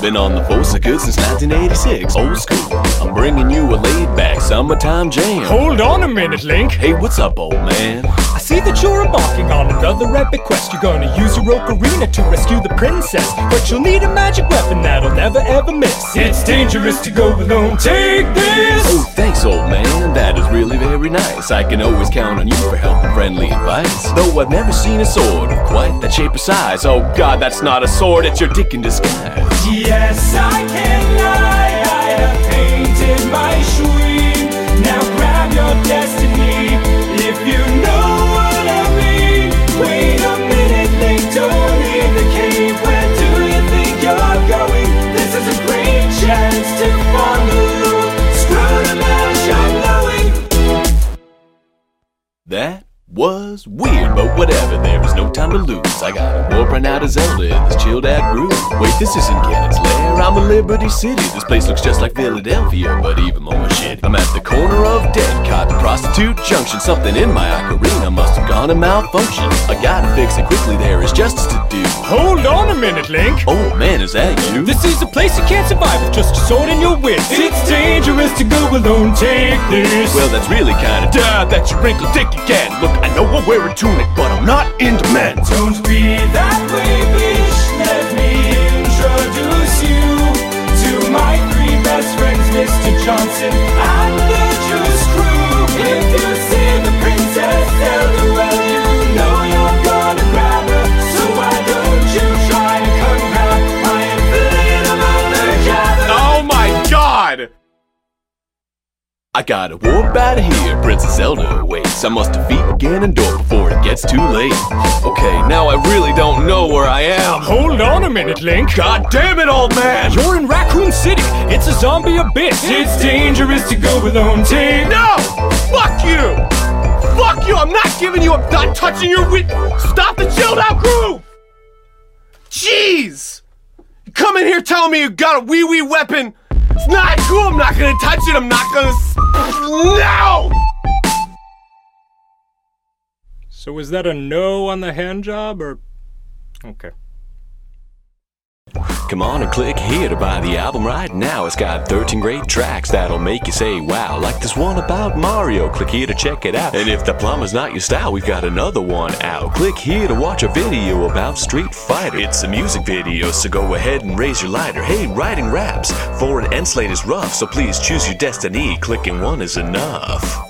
Been on the force of good since 1986. Old school. I'm bringing you a laid back summertime jam. Hold on a minute, Link. Hey, what's up, old man? I see that you're embarking on another epic quest. You're gonna use your ocarina to rescue the princess. But you'll need a magic weapon that'll never ever miss. It's dangerous to go alone. Take this! Oh, old man. That is really very nice. I can always count on you for help and friendly advice. Though I've never seen a sword of quite that shape or size. Oh, God, that's not a sword, it's your dick in disguise. Yes, I can lie. I have painted my That was weird, but whatever, there is no time to lose. I gotta warp right now to Zelda in this chilled out groove. Wait, this isn't Ganon's lair, I'm in Liberty City. This place looks just like Philadelphia, but even more shit. I'm at the corner of Dead Cotton Prostitute Junction. Something in my ocarina must have gone and malfunctioned. I gotta fix it quickly, there is justice to do. Hold on a minute, Link. Oh man, is that you? This is a place you can't survive with just a sword and your wits. It's to go alone. Take this. Well, that's really kinda dumb that's your wrinkled dick again. Look, I know I'm wearing tunic, but I'm not into men. Don't be that way, I gotta warp out of here, Princess Zelda awaits. I must defeat Ganondorf before it gets too late. Okay, now I really don't know where I am. Hold on a minute, Link. God damn it, old man! You're in Raccoon City. It's a zombie abyss. It's dangerous to go alone. Take No! Fuck you! Fuck you! I'm not giving you. I'm not touching your wit. Stop the chilled out groove! Jeez! You come in here telling me you got a wee wee weapon. It's not cool. I'm not gonna touch it. I'm not gonna. No! So is that a no on the hand job or Okay. Come on and click here to buy the album right now. It's got 13 great tracks that'll make you say wow. Like this one about Mario. Click here to check it out. And if the plumber's not your style, we've got another one out. Click here to watch a video about Street Fighter. It's a music video, so go ahead and raise your lighter. Hey, writing raps. for an end slate is rough, so please choose your destiny. Clicking one is enough.